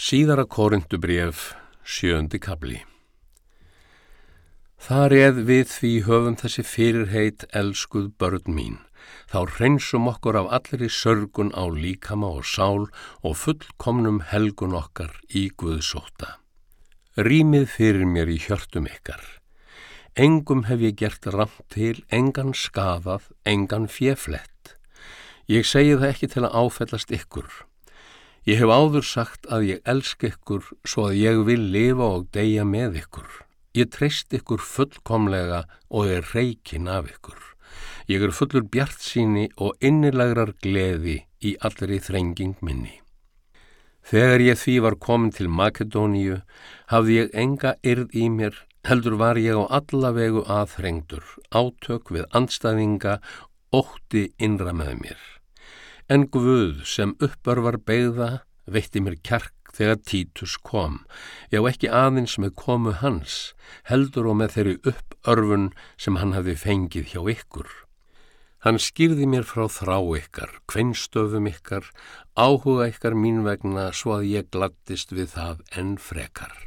Síðara korindubref, sjöndi kabli. Þar eð við því höfum þessi fyrirheit elskuð börn mín, þá reynsum okkur af allri sörgun á líkama og sál og fullkomnum helgun okkar í Guðsóta. Rýmið fyrir mér í hjörtum ykkar. Engum hef ég gert ramt til, engan skafað, engan fjeflett. Ég segi það ekki til að áfellast ykkur. Ég hef áður sagt að ég elsk ykkur svo að ég vil lifa og deyja með ykkur. Ég treyst ykkur fullkomlega og er reygin af ykkur. Ég er fullur bjart síni og innilegrar gleði í allri þrenging minni. Þegar ég því var komin til Makedóníu hafði ég enga yrð í mér, heldur var ég á allavegu aðþrengdur, átök við andstæðinga, ótti innra með mér. En Guð sem uppörvar beigða veitti mér kjark þegar Títus kom, já ekki aðeins með komu hans, heldur og með þeirri uppörfun sem hann hafi fengið hjá ykkur. Hann skýrði mér frá þrá ykkar, kveinstöfum ykkar, áhuga ykkar mín vegna svo að ég glattist við það enn frekar.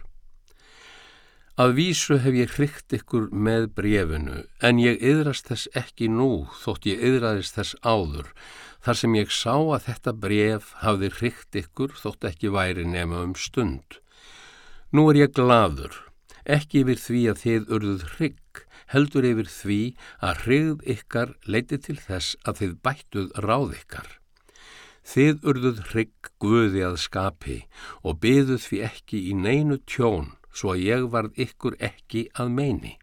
Að vísu hef ég hrygt ykkur með brefinu, en ég yðrast þess ekki nú, þótt ég yðraðist þess áður, þar sem ég sá að þetta bref hafði hrygt ykkur þótt ekki væri nema um stund. Nú er ég gladur, ekki yfir því að þið urðuð hrygg, heldur yfir því að hrygð ykkar leiti til þess að þið bættuð ráð ykkar. Þið urðuð hrygg guði að skapi og byðuð því ekki í neinu tjón, svo að ég varð ykkur ekki að meini.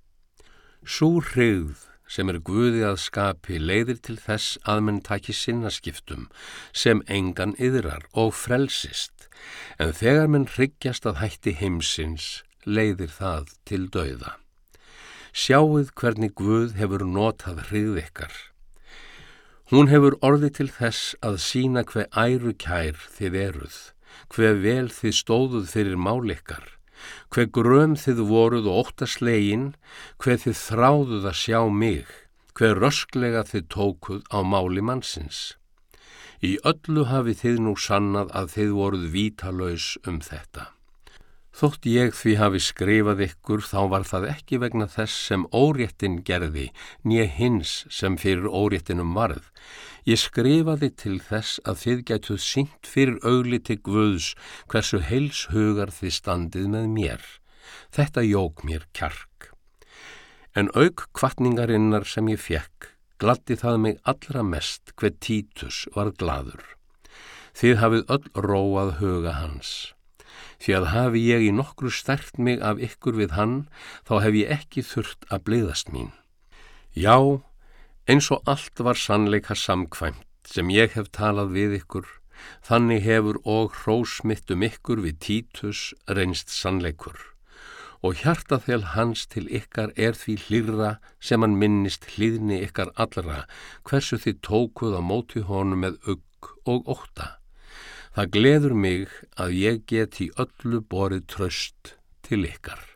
Sú hrigð sem er guði að skapi leiðir til þess að menn taki sinnaskiptum sem engan yðrar og frelsist, en þegar menn hryggjast að hætti heimsins leiðir það til dauða. Sjáuð hvernig guð hefur notað hrigð ykkar. Hún hefur orði til þess að sína hver æru kær þið eruð, hver vel þið stóðuð fyrir mál ykkar, hver gröm þið voruð og óttaslegin, hver þið þráðuð að sjá mig, hver rösklega þið tókuð á máli mannsins. Í öllu hafi þið nú sannað að þið voruð vítalauðs um þetta. Þótt ég því hafi skrifað ykkur þá var það ekki vegna þess sem óréttin gerði, nýja hins sem fyrir óréttinum varð. Ég skrifaði til þess að þið gætuð syngt fyrir augliti Guðs hversu heils hugar þið standið með mér. Þetta jók mér kjark. En auk kvartningarinnar sem ég fekk, gladdi það mig allra mest hver Títus var gladur. Þið hafið öll róað huga hans. Því að hafi ég í nokkru stert mig af ykkur við hann, þá hef ég ekki þurft að bliðast mín. Já, eins og allt var sannleika samkvæmt sem ég hef talað við ykkur, þannig hefur og hrósmitt um ykkur við títus reynst sannleikur. Og hjartaþel hans til ykkar er því hlýra sem hann minnist hlýðni ykkar allra, hversu þið tókuð á móti honum með ugg og óta. Það gleður mig að ég get í öllu borið tröst til ykkar.